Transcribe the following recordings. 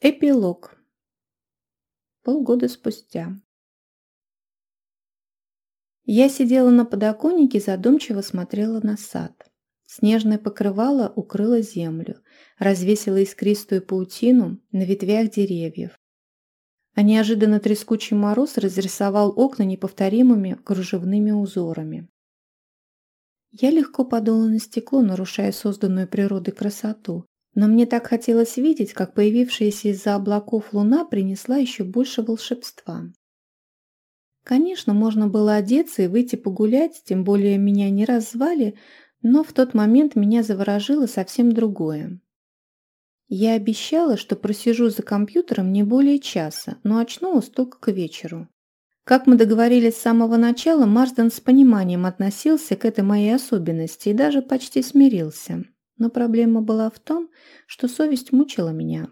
Эпилог. Полгода спустя. Я сидела на подоконнике задумчиво смотрела на сад. Снежное покрывало укрыло землю, развесило искристую паутину на ветвях деревьев. А неожиданно трескучий мороз разрисовал окна неповторимыми кружевными узорами. Я легко подула на стекло, нарушая созданную природой красоту, но мне так хотелось видеть, как появившаяся из-за облаков луна принесла еще больше волшебства. Конечно, можно было одеться и выйти погулять, тем более меня не раз звали, но в тот момент меня заворожило совсем другое. Я обещала, что просижу за компьютером не более часа, но очнулась только к вечеру. Как мы договорились с самого начала, Марсден с пониманием относился к этой моей особенности и даже почти смирился. Но проблема была в том, что совесть мучила меня.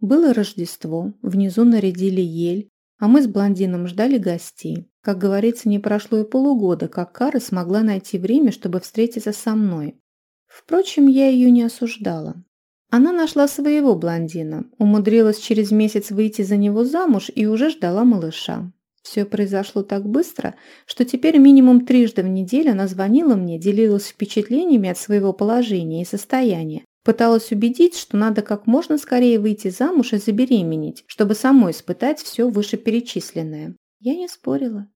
Было Рождество, внизу нарядили ель, а мы с блондином ждали гостей. Как говорится, не прошло и полугода, как Кара смогла найти время, чтобы встретиться со мной. Впрочем, я ее не осуждала. Она нашла своего блондина, умудрилась через месяц выйти за него замуж и уже ждала малыша. Все произошло так быстро, что теперь минимум трижды в неделю она звонила мне, делилась впечатлениями от своего положения и состояния, пыталась убедить, что надо как можно скорее выйти замуж и забеременеть, чтобы самой испытать все вышеперечисленное. Я не спорила.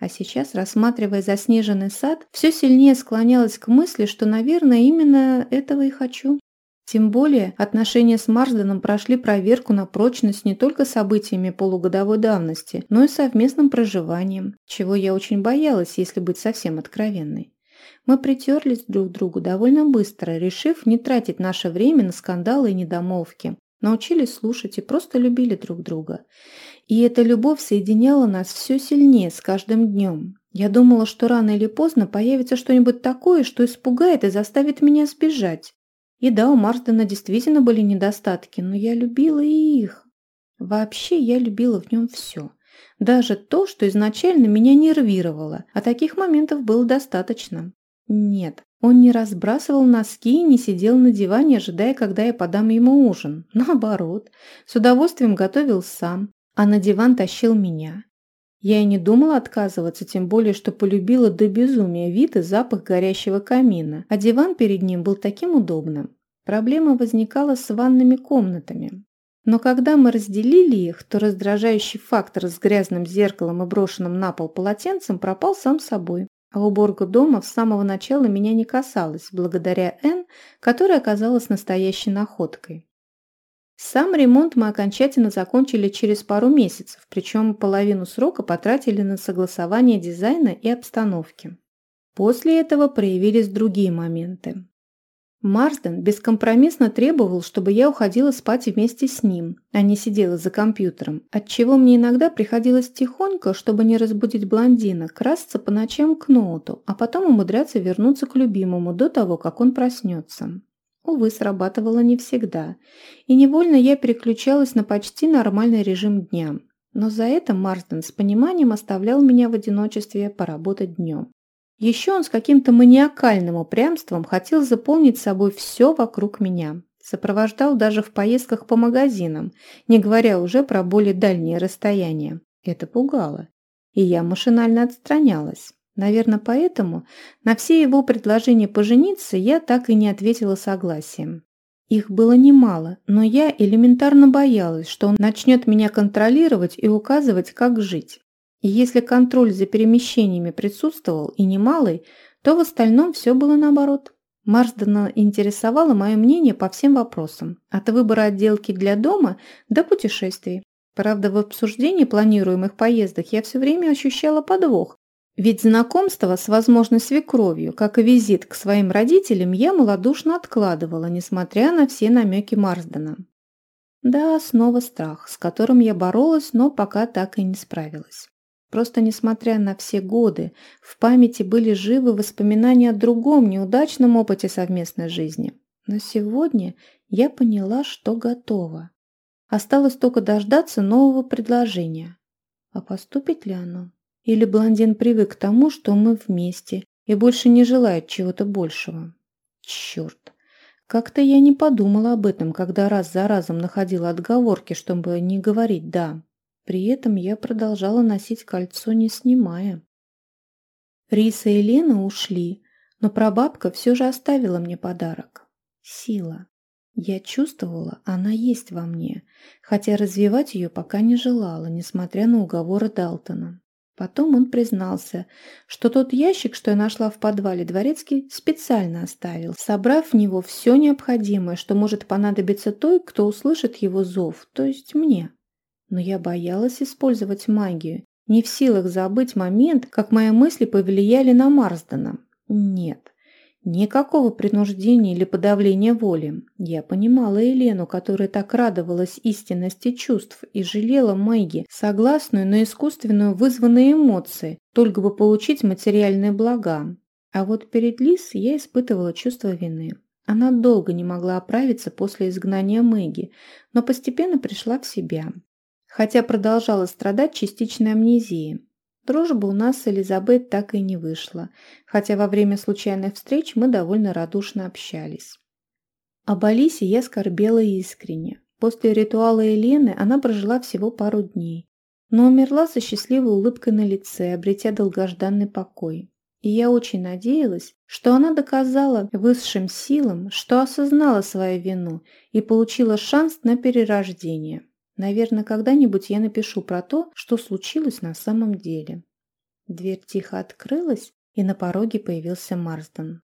А сейчас, рассматривая заснеженный сад, все сильнее склонялась к мысли, что, наверное, именно этого и хочу. Тем более отношения с Марсденом прошли проверку на прочность не только событиями полугодовой давности, но и совместным проживанием, чего я очень боялась, если быть совсем откровенной. Мы притерлись друг к другу довольно быстро, решив не тратить наше время на скандалы и недомолвки. Научились слушать и просто любили друг друга. И эта любовь соединяла нас все сильнее с каждым днем. Я думала, что рано или поздно появится что-нибудь такое, что испугает и заставит меня сбежать. И да, у Марсдена действительно были недостатки, но я любила и их. Вообще, я любила в нем все. Даже то, что изначально меня нервировало, а таких моментов было достаточно. Нет, он не разбрасывал носки и не сидел на диване, ожидая, когда я подам ему ужин. Наоборот, с удовольствием готовил сам, а на диван тащил меня. Я и не думала отказываться, тем более, что полюбила до безумия вид и запах горящего камина, а диван перед ним был таким удобным. Проблема возникала с ванными комнатами. Но когда мы разделили их, то раздражающий фактор с грязным зеркалом и брошенным на пол полотенцем пропал сам собой. А уборка дома с самого начала меня не касалась, благодаря Н, которая оказалась настоящей находкой. Сам ремонт мы окончательно закончили через пару месяцев, причем половину срока потратили на согласование дизайна и обстановки. После этого проявились другие моменты. Марсден бескомпромиссно требовал, чтобы я уходила спать вместе с ним, а не сидела за компьютером, отчего мне иногда приходилось тихонько, чтобы не разбудить блондина, красться по ночам к ноуту, а потом умудряться вернуться к любимому до того, как он проснется. Увы, срабатывало не всегда, и невольно я переключалась на почти нормальный режим дня. Но за это Марсден с пониманием оставлял меня в одиночестве поработать днем. Еще он с каким-то маниакальным упрямством хотел заполнить собой все вокруг меня. Сопровождал даже в поездках по магазинам, не говоря уже про более дальние расстояния. Это пугало. И я машинально отстранялась. Наверное, поэтому на все его предложения пожениться я так и не ответила согласием. Их было немало, но я элементарно боялась, что он начнет меня контролировать и указывать, как жить. И если контроль за перемещениями присутствовал и немалый, то в остальном все было наоборот. Марсдена интересовало мое мнение по всем вопросам, от выбора отделки для дома до путешествий. Правда, в обсуждении планируемых поездок я все время ощущала подвох, ведь знакомство с возможной свекровью, как и визит к своим родителям, я малодушно откладывала, несмотря на все намеки Марсдена. Да, снова страх, с которым я боролась, но пока так и не справилась. Просто несмотря на все годы, в памяти были живы воспоминания о другом неудачном опыте совместной жизни. Но сегодня я поняла, что готова. Осталось только дождаться нового предложения. А поступит ли оно? Или блондин привык к тому, что мы вместе, и больше не желает чего-то большего. Черт! Как-то я не подумала об этом, когда раз за разом находила отговорки, чтобы не говорить «да». При этом я продолжала носить кольцо, не снимая. Риса и Лена ушли, но прабабка все же оставила мне подарок. Сила. Я чувствовала, она есть во мне, хотя развивать ее пока не желала, несмотря на уговоры Далтона. Потом он признался, что тот ящик, что я нашла в подвале, Дворецкий специально оставил, собрав в него все необходимое, что может понадобиться той, кто услышит его зов, то есть мне. Но я боялась использовать магию, не в силах забыть момент, как мои мысли повлияли на Марсдена. Нет, Никакого принуждения или подавления воли. Я понимала Елену, которая так радовалась истинности чувств и жалела Мэгги, согласную на искусственную вызванные эмоции, только бы получить материальные блага. А вот перед Лис я испытывала чувство вины. Она долго не могла оправиться после изгнания Мэгги, но постепенно пришла в себя. Хотя продолжала страдать частичной амнезией. Дружба у нас с Элизабет так и не вышла, хотя во время случайных встреч мы довольно радушно общались. Об Алисе я скорбела искренне. После ритуала Елены она прожила всего пару дней, но умерла со счастливой улыбкой на лице, обретя долгожданный покой. И я очень надеялась, что она доказала высшим силам, что осознала свою вину и получила шанс на перерождение. Наверное, когда-нибудь я напишу про то, что случилось на самом деле. Дверь тихо открылась, и на пороге появился Марсден.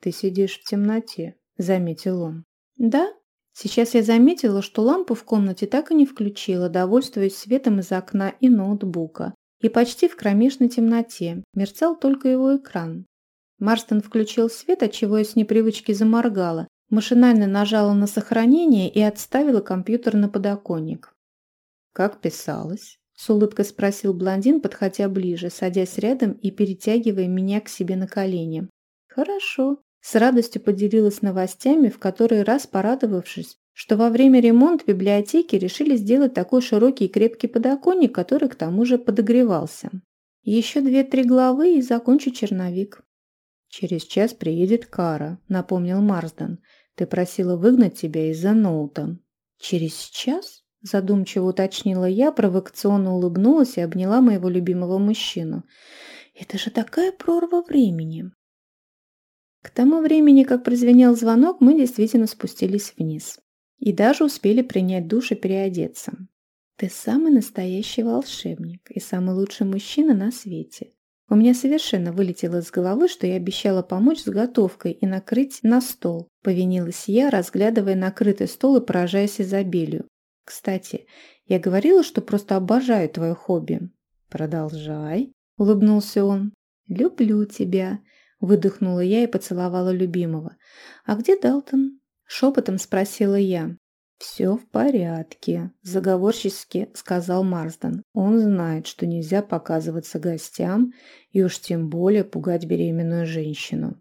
«Ты сидишь в темноте», — заметил он. «Да?» Сейчас я заметила, что лампу в комнате так и не включила, довольствуясь светом из окна и ноутбука. И почти в кромешной темноте мерцал только его экран. Марстон включил свет, отчего я с непривычки заморгала, Машинально нажала на сохранение и отставила компьютер на подоконник. «Как писалось?» – с улыбкой спросил блондин, подходя ближе, садясь рядом и перетягивая меня к себе на колени. «Хорошо». С радостью поделилась новостями, в который раз порадовавшись, что во время ремонта библиотеки решили сделать такой широкий и крепкий подоконник, который к тому же подогревался. Еще две-три главы и закончу черновик. «Через час приедет Кара», — напомнил Марсден. Ты просила выгнать тебя из-за ноута». «Через час?» – задумчиво уточнила я, провокационно улыбнулась и обняла моего любимого мужчину. «Это же такая прорва времени!» К тому времени, как прозвенел звонок, мы действительно спустились вниз. И даже успели принять душ и переодеться. «Ты самый настоящий волшебник и самый лучший мужчина на свете. У меня совершенно вылетело из головы, что я обещала помочь с готовкой и накрыть на стол. Повинилась я, разглядывая накрытый стол и поражаясь изобилию. Кстати, я говорила, что просто обожаю твое хобби. Продолжай, улыбнулся он. Люблю тебя, выдохнула я и поцеловала любимого. А где Далтон? Шепотом спросила я. «Все в порядке», – заговорчески сказал Марсден. «Он знает, что нельзя показываться гостям и уж тем более пугать беременную женщину».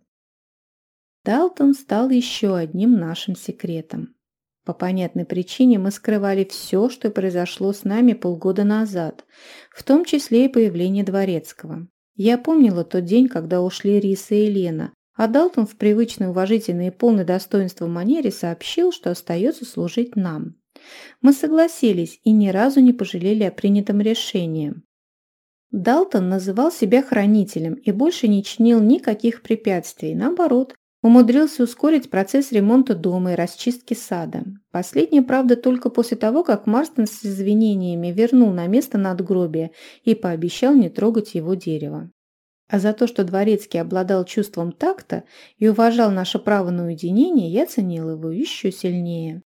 Далтон стал еще одним нашим секретом. По понятной причине мы скрывали все, что произошло с нами полгода назад, в том числе и появление Дворецкого. Я помнила тот день, когда ушли Риса и Лена, а Далтон в привычной уважительной и полной достоинства манере сообщил, что остается служить нам. Мы согласились и ни разу не пожалели о принятом решении. Далтон называл себя хранителем и больше не чинил никаких препятствий, наоборот, умудрился ускорить процесс ремонта дома и расчистки сада. Последнее, правда, только после того, как Марстон с извинениями вернул на место надгробие и пообещал не трогать его дерево. А за то, что Дворецкий обладал чувством такта и уважал наше право на уединение, я ценил его еще сильнее.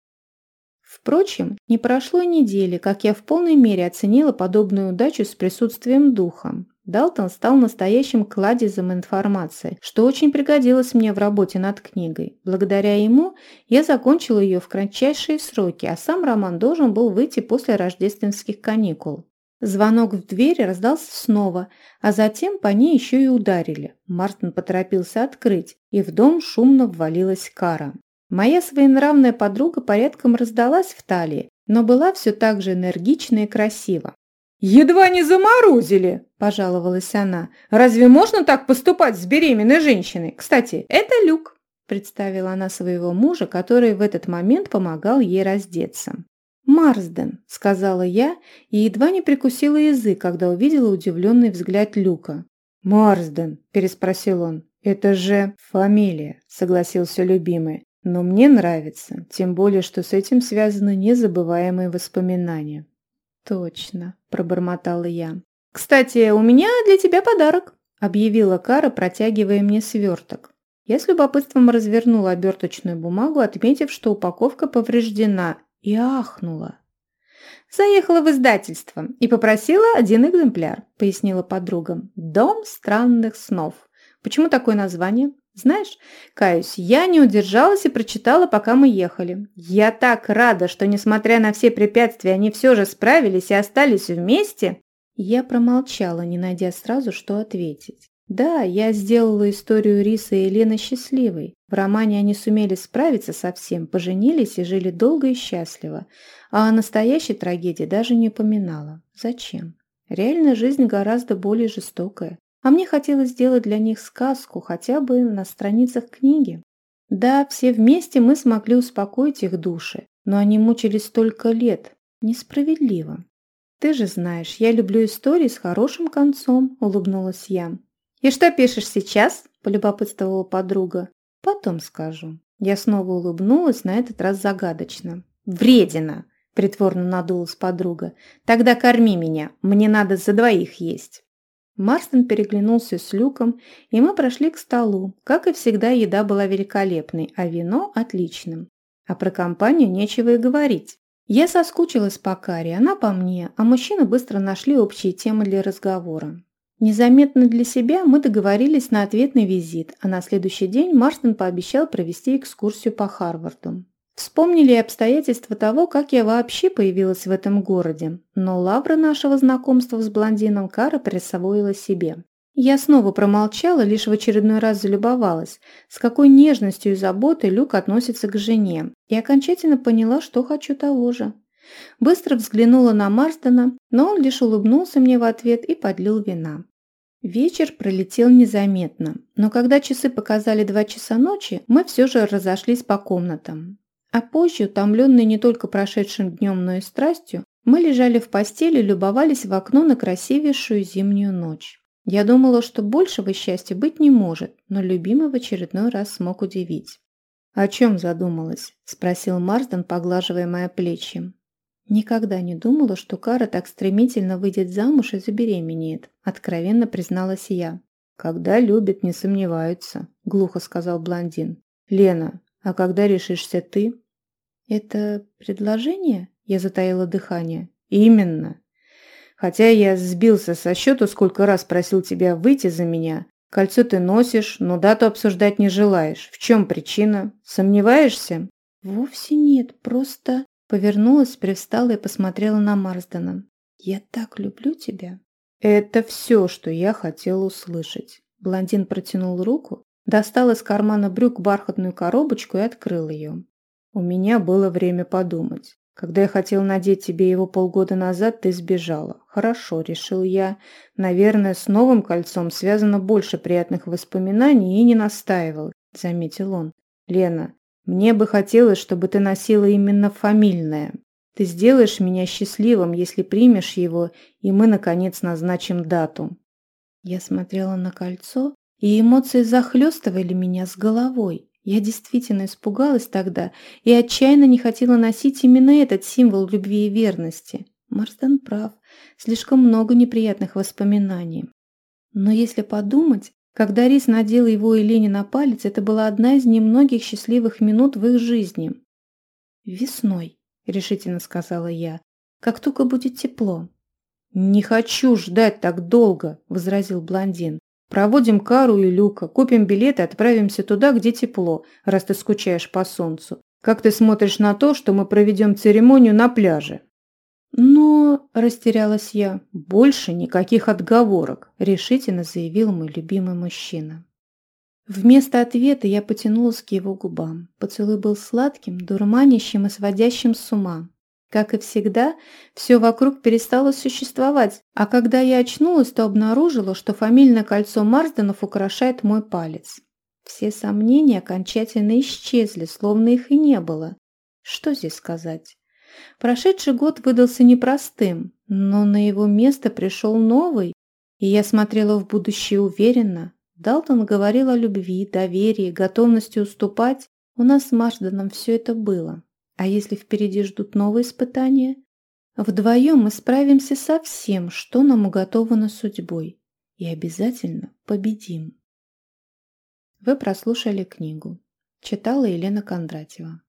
Впрочем, не прошло недели, как я в полной мере оценила подобную удачу с присутствием духа. Далтон стал настоящим кладезем информации, что очень пригодилось мне в работе над книгой. Благодаря ему я закончила ее в кратчайшие сроки, а сам роман должен был выйти после рождественских каникул. Звонок в дверь раздался снова, а затем по ней еще и ударили. Мартин поторопился открыть, и в дом шумно ввалилась Кара. Моя своенравная подруга порядком раздалась в талии, но была все так же энергична и красива. «Едва не заморозили!» – пожаловалась она. «Разве можно так поступать с беременной женщиной? Кстати, это Люк!» представила она своего мужа, который в этот момент помогал ей раздеться. «Марсден», — сказала я и едва не прикусила язык, когда увидела удивленный взгляд Люка. «Марсден», — переспросил он, — «это же фамилия», — согласился любимый. «Но мне нравится, тем более, что с этим связаны незабываемые воспоминания». «Точно», — пробормотала я. «Кстати, у меня для тебя подарок», — объявила Кара, протягивая мне сверток. Я с любопытством развернула оберточную бумагу, отметив, что упаковка повреждена, и ахнула. «Заехала в издательство и попросила один экземпляр», — пояснила подруга. «Дом странных снов». «Почему такое название?» «Знаешь, каюсь, я не удержалась и прочитала, пока мы ехали. Я так рада, что, несмотря на все препятствия, они все же справились и остались вместе». Я промолчала, не найдя сразу, что ответить. Да, я сделала историю Рисы и Елены счастливой. В романе они сумели справиться со всем, поженились и жили долго и счастливо. А о настоящей трагедии даже не упоминала. Зачем? Реальная жизнь гораздо более жестокая. А мне хотелось сделать для них сказку, хотя бы на страницах книги. Да, все вместе мы смогли успокоить их души, но они мучились столько лет. Несправедливо. «Ты же знаешь, я люблю истории с хорошим концом», – улыбнулась я. «И что пишешь сейчас?» – полюбопытствовала подруга. «Потом скажу». Я снова улыбнулась, на этот раз загадочно. «Вредина!» – притворно надулась подруга. «Тогда корми меня, мне надо за двоих есть». Марстон переглянулся с Люком, и мы прошли к столу. Как и всегда, еда была великолепной, а вино – отличным. А про компанию нечего и говорить. Я соскучилась по Каре, она по мне, а мужчины быстро нашли общие темы для разговора. Незаметно для себя мы договорились на ответный визит, а на следующий день Марстон пообещал провести экскурсию по Харварду. Вспомнили обстоятельства того, как я вообще появилась в этом городе, но лавра нашего знакомства с блондином Кара присвоила себе. Я снова промолчала, лишь в очередной раз залюбовалась, с какой нежностью и заботой Люк относится к жене, и окончательно поняла, что хочу того же. Быстро взглянула на Марстона, но он лишь улыбнулся мне в ответ и подлил вина. Вечер пролетел незаметно, но когда часы показали два часа ночи, мы все же разошлись по комнатам. А позже, утомленные не только прошедшим днем, но и страстью, мы лежали в постели и любовались в окно на красивейшую зимнюю ночь. Я думала, что большего счастья быть не может, но любимый в очередной раз смог удивить. «О чем задумалась?» – спросил Марсден, поглаживая мои плечи. Никогда не думала, что Кара так стремительно выйдет замуж и забеременеет, откровенно призналась я. Когда любят, не сомневаются, глухо сказал блондин. Лена, а когда решишься ты? Это предложение? Я затаила дыхание. Именно. Хотя я сбился со счету, сколько раз просил тебя выйти за меня. Кольцо ты носишь, но дату обсуждать не желаешь. В чем причина? Сомневаешься? Вовсе нет, просто... Повернулась, привстала и посмотрела на Марсдена. «Я так люблю тебя!» «Это все, что я хотела услышать». Блондин протянул руку, достал из кармана брюк бархатную коробочку и открыл ее. «У меня было время подумать. Когда я хотел надеть тебе его полгода назад, ты сбежала. Хорошо, решил я. Наверное, с новым кольцом связано больше приятных воспоминаний и не настаивал», — заметил он. «Лена, мне бы хотелось, чтобы ты носила именно фамильное. Ты сделаешь меня счастливым, если примешь его, и мы, наконец, назначим дату». Я смотрела на кольцо, и эмоции захлестывали меня с головой. Я действительно испугалась тогда и отчаянно не хотела носить именно этот символ любви и верности. Марстон прав, слишком много неприятных воспоминаний. Но если подумать, когда Рис надел его Елене на палец, это была одна из немногих счастливых минут в их жизни. «Весной», — решительно сказала я, — «как только будет тепло». «Не хочу ждать так долго», — возразил блондин. «Проводим Кару и Люка, купим билеты отправимся туда, где тепло, раз ты скучаешь по солнцу. Как ты смотришь на то, что мы проведем церемонию на пляже?» «Но...» – растерялась я. «Больше никаких отговорок», – решительно заявил мой любимый мужчина. Вместо ответа я потянулась к его губам. Поцелуй был сладким, дурманящим и сводящим с ума. Как и всегда, все вокруг перестало существовать, а когда я очнулась, то обнаружила, что фамильное кольцо Марсденов украшает мой палец. Все сомнения окончательно исчезли, словно их и не было. Что здесь сказать? Прошедший год выдался непростым, но на его место пришел новый, и я смотрела в будущее уверенно. Далтон говорил о любви, доверии, готовности уступать. У нас с Марсденом все это было. А если впереди ждут новые испытания? Вдвоем мы справимся со всем, что нам уготовано судьбой. И обязательно победим. Вы прослушали книгу. Читала Елена Кондратьева.